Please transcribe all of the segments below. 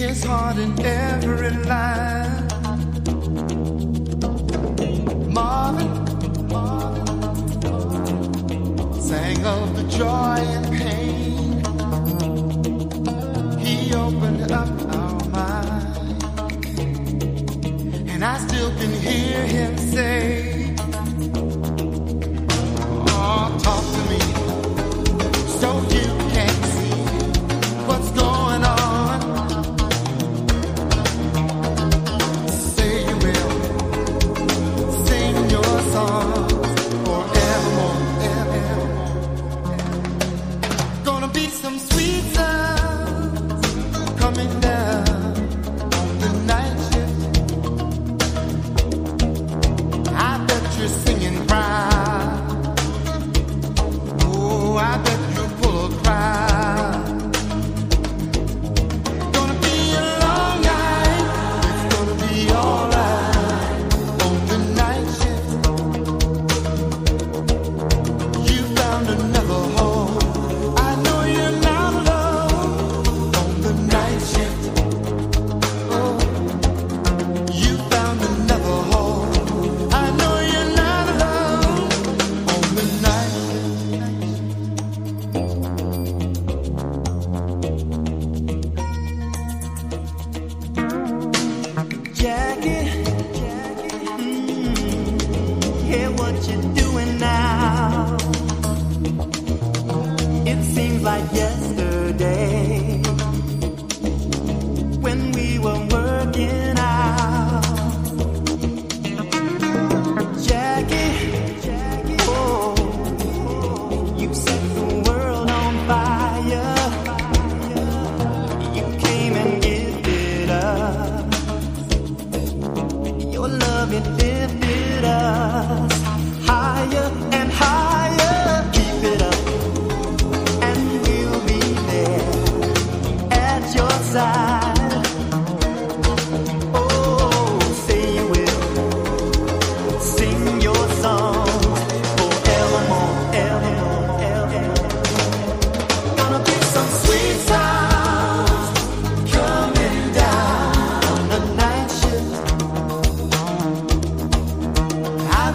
his heart in every line. Marvin, Marvin sang of the joy and pain. He opened up our minds, and I still can hear him say. some sweet uh,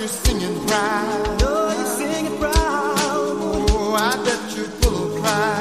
you're singing proud. Oh, you're singing proud. Oh, I bet you full of pride.